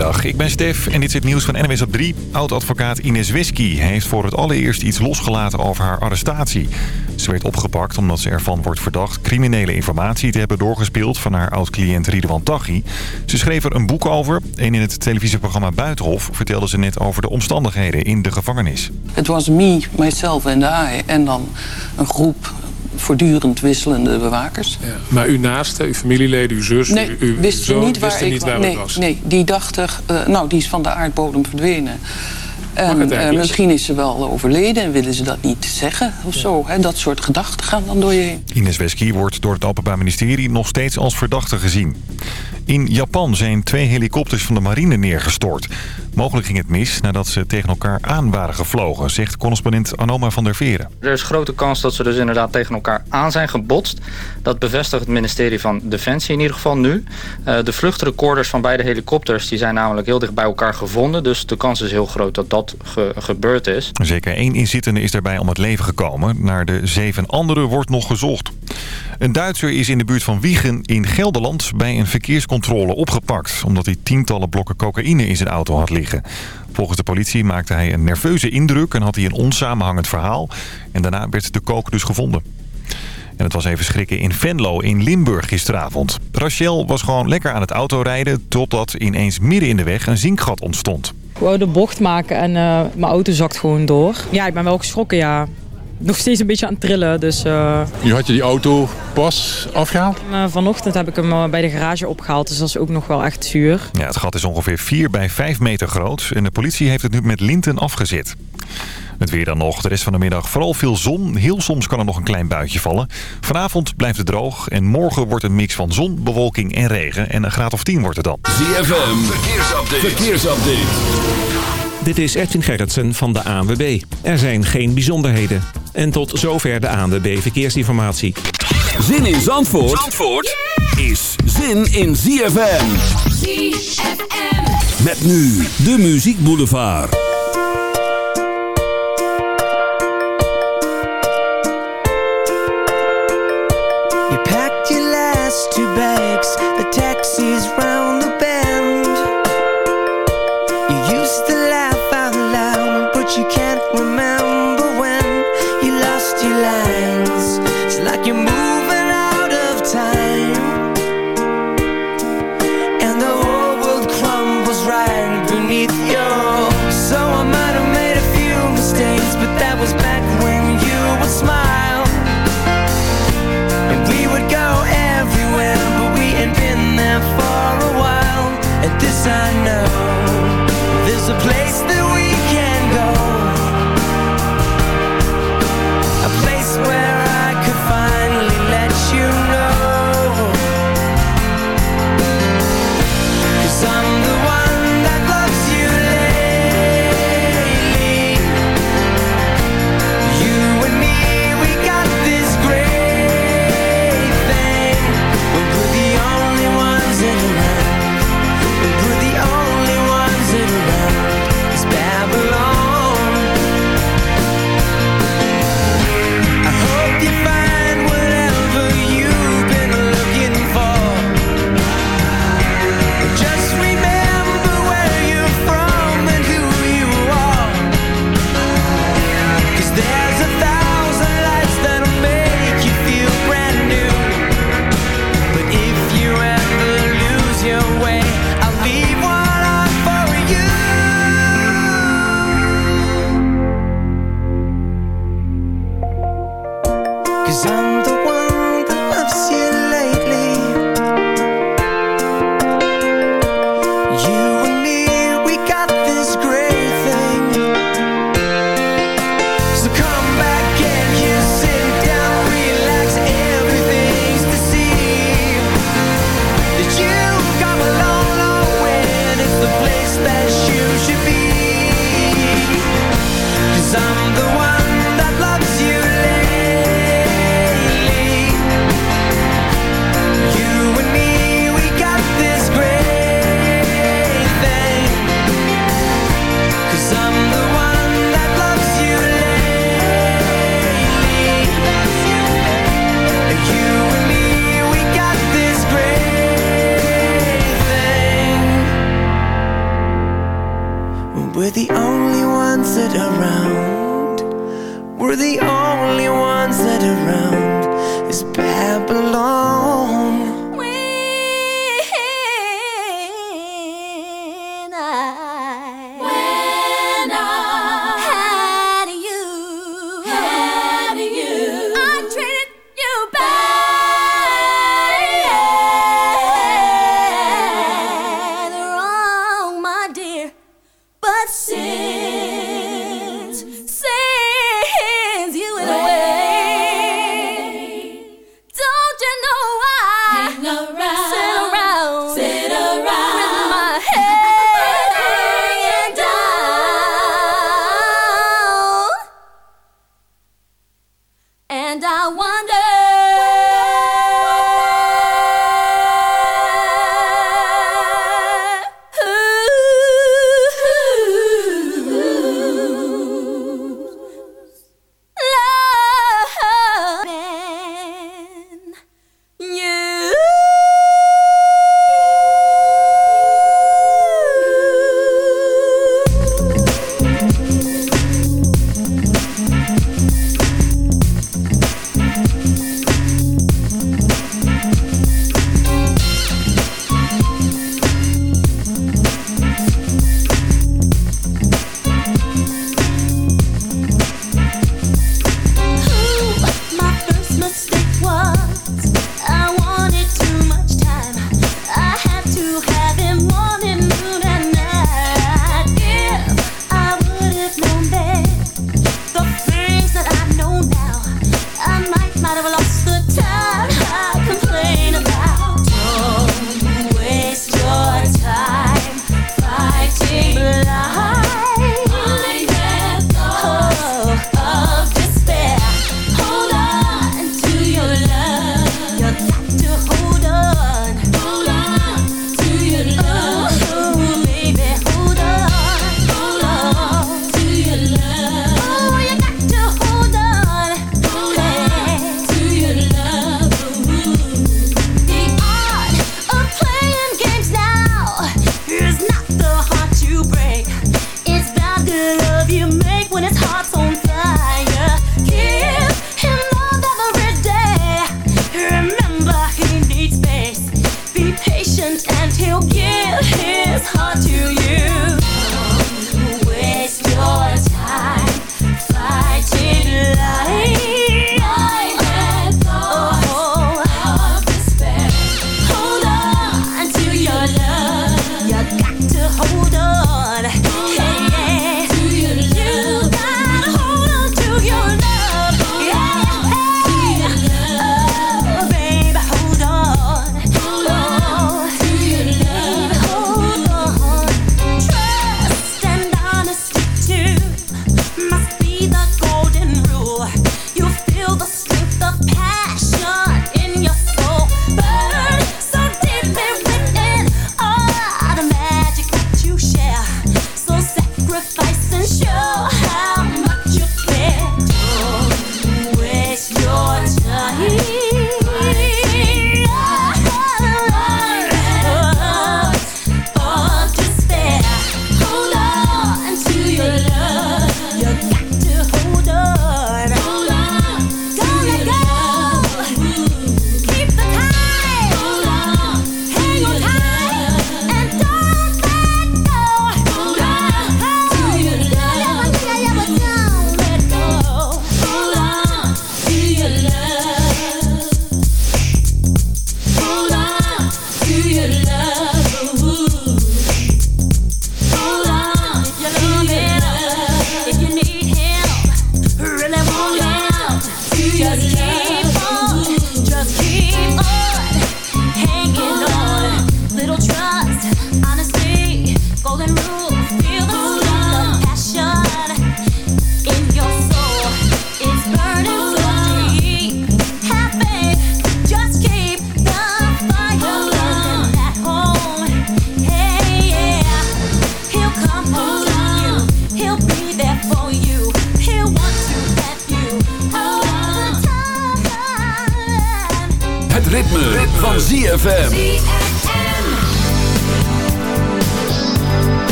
Goedemiddag, ik ben Stef en dit is het nieuws van NWS op 3. Oud-advocaat Ines Wesky heeft voor het allereerst iets losgelaten over haar arrestatie. Ze werd opgepakt omdat ze ervan wordt verdacht criminele informatie te hebben doorgespeeld van haar oud-cliënt Ridwan Taghi. Ze schreef er een boek over en in het televisieprogramma Buitenhof vertelde ze net over de omstandigheden in de gevangenis. Het was me, myself en I en dan een groep voortdurend wisselende bewakers. Ja, maar uw naaste, uw familieleden, uw zus, Nee, uw wist zoon, niet waar wisten ik niet waar nee, het was? Nee, die dachten, eh, nou, die is van de aardbodem verdwenen. En eh, misschien is ze wel overleden en willen ze dat niet zeggen of zo. Hè? Dat soort gedachten gaan dan door je heen. Ines Wesky wordt door het Openbaar Ministerie nog steeds als verdachte gezien. In Japan zijn twee helikopters van de marine neergestort. Mogelijk ging het mis nadat ze tegen elkaar aan waren gevlogen, zegt correspondent Anoma van der Veren. Er is grote kans dat ze dus inderdaad tegen elkaar aan zijn gebotst. Dat bevestigt het ministerie van Defensie in ieder geval nu. Eh, de vluchtrecorders van beide helikopters die zijn namelijk heel dicht bij elkaar gevonden. Dus de kans is heel groot dat dat ge- gebeurd is. Zeker één inzittende is daarbij om het leven gekomen. Naar de zeven anderen wordt nog gezocht. Een Duitser is in de buurt van Wiegen in Gelderland bij een verkeerscontrole opgepakt... omdat hij tientallen blokken cocaïne in zijn auto had liggen. Volgens de politie maakte hij een nerveuze indruk en had hij een onsamenhangend verhaal. En daarna werd de coke dus gevonden. En het was even schrikken in Venlo in Limburg gisteravond. Rachel was gewoon lekker aan het autorijden... totdat ineens midden in de weg een zinkgat ontstond. Ik wou de bocht maken en eh, mijn auto zakt gewoon door. Ja, ik ben wel geschrokken, ja. Nog steeds een beetje aan het trillen, dus... eh, Nu had je die auto pas afgehaald? eh, vanochtend heb ik hem eh, bij de garage opgehaald, dus dat is ook nog wel echt zuur. Ja, het gat is ongeveer 4 bij 5 meter groot en de politie heeft het nu met linten afgezet. Het weer dan nog. De rest van de middag vooral veel zon. Heel soms kan er nog een klein buitje vallen. Vanavond blijft het droog en morgen wordt een mix van zon, bewolking en regen. En een graad of 10 wordt het dan. ZFM, verkeersupdate. verkeersupdate. Dit is Edwin Gerritsen van de ANWB. Er zijn geen bijzonderheden. En tot zover de ANWB Verkeersinformatie. Zin in Zandvoort, Zandvoort is zin in ZFM. ZFM. Met nu de Muziek Boulevard. You packed your last two bags, the taxi's round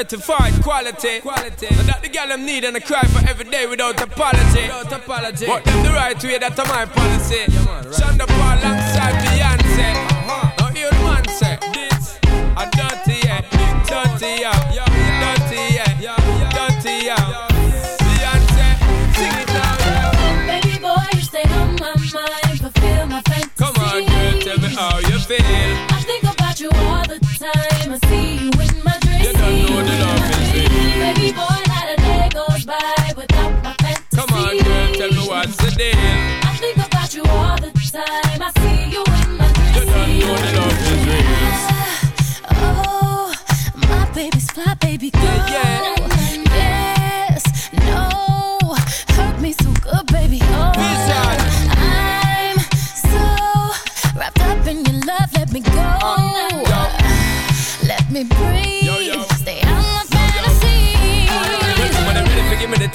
certified quality. quality. And that the girl I need, and I cry for every day without apology. Without apology. What them the right way, that's my policy. Yeah, man, right. Shonda Paul I think about you all the time. I see you in my dreams. You're not.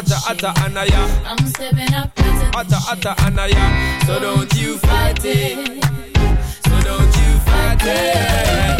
atta atta anaya. I'm stepping up atta atta anaya. So don't you fight it. So don't you fight it.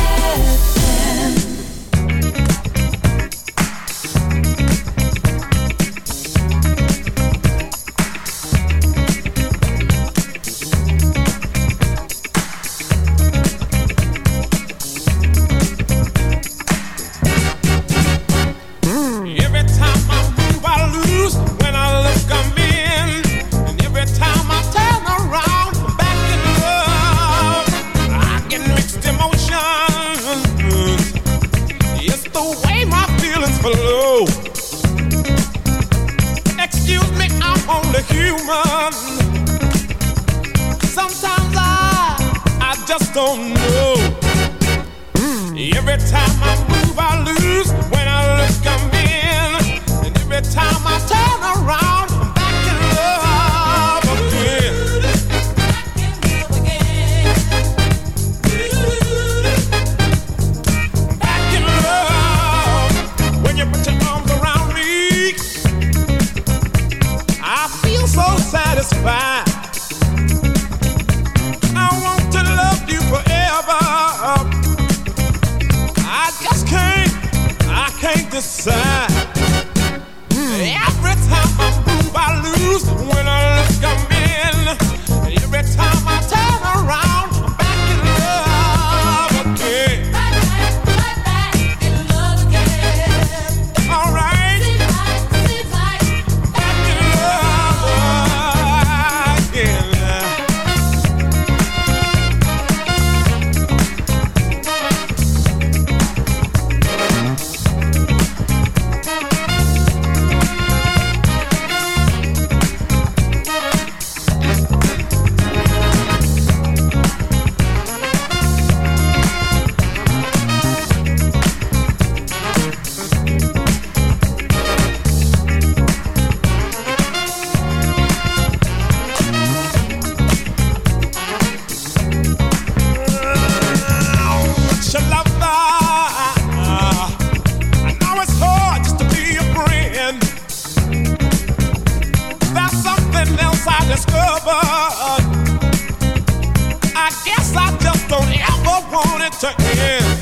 Tuck me in.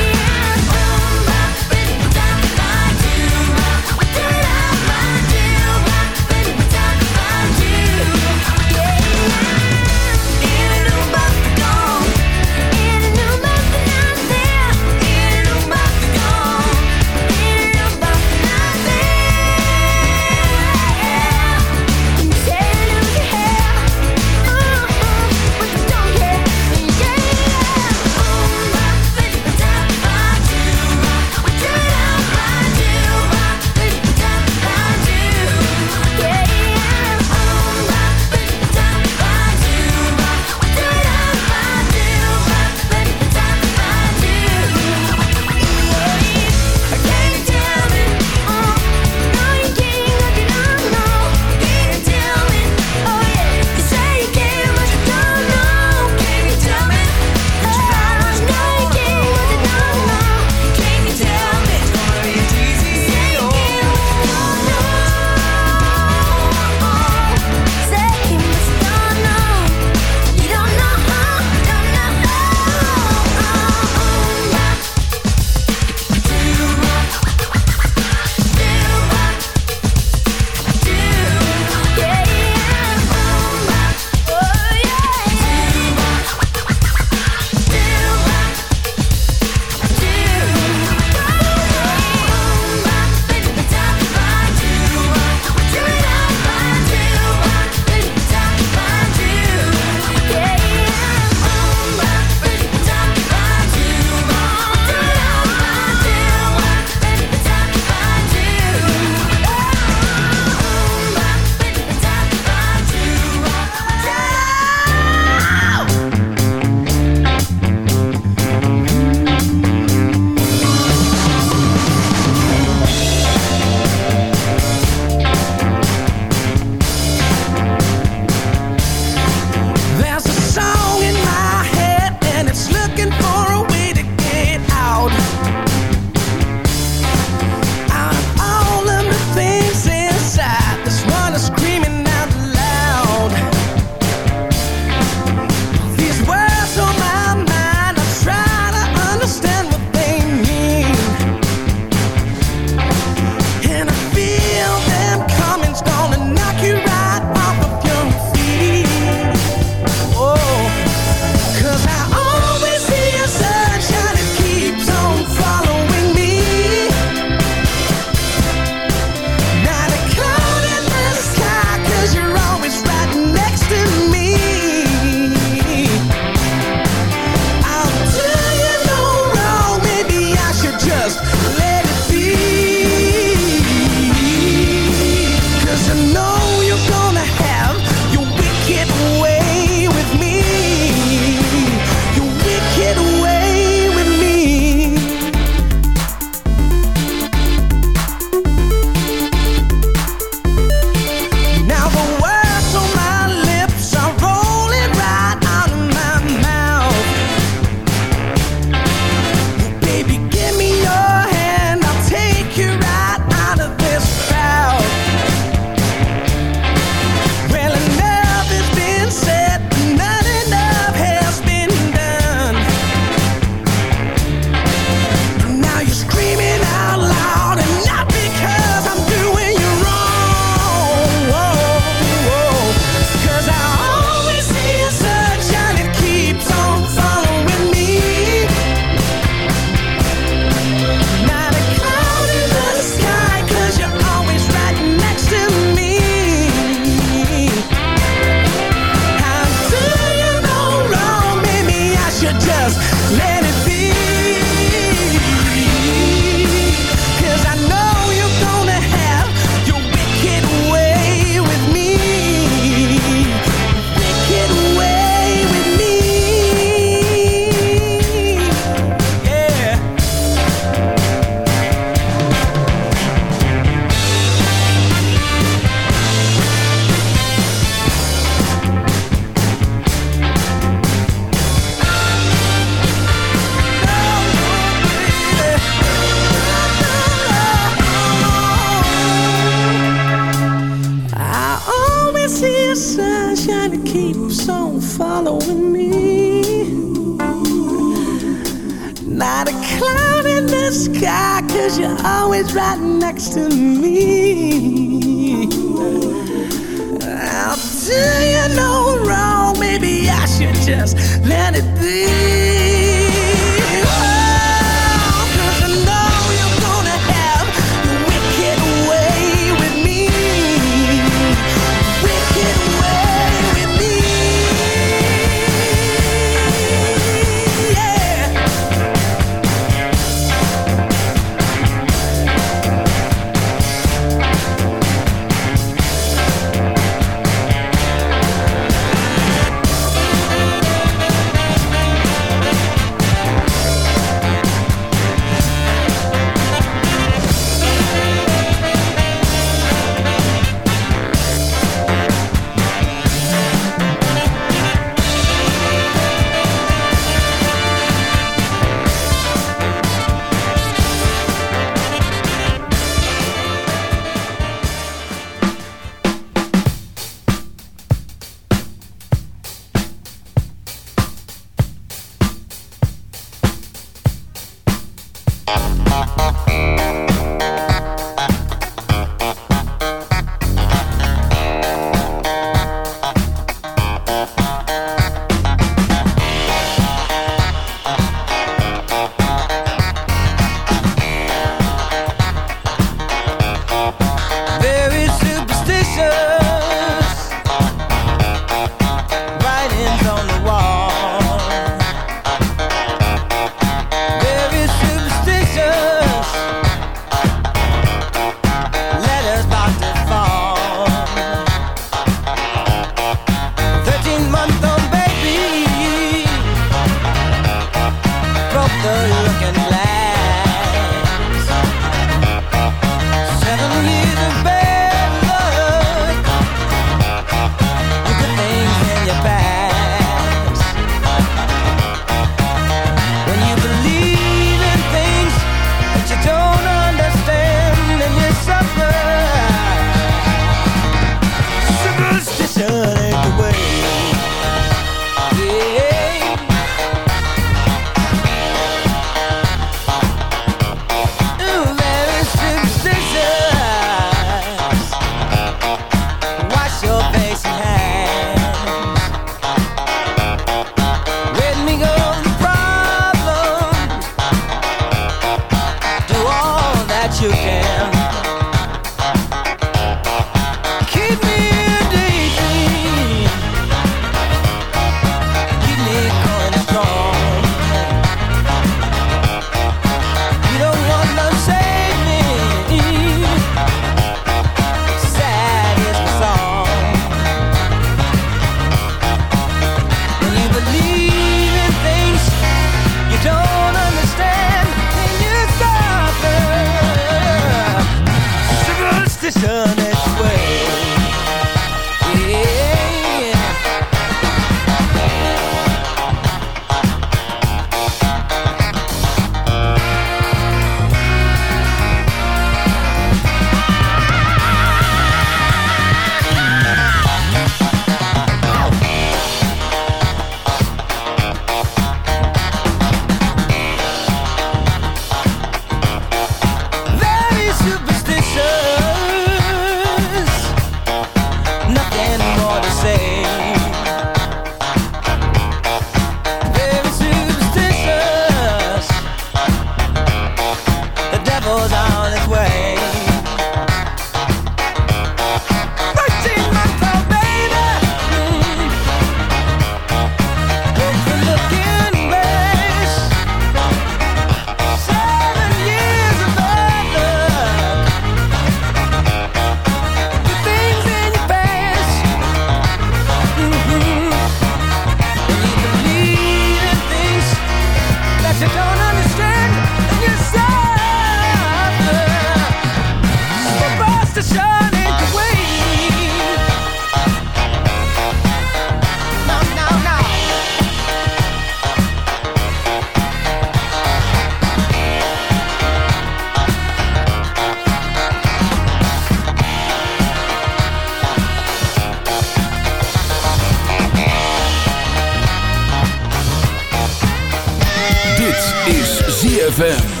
ZFM.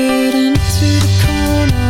Into the corner.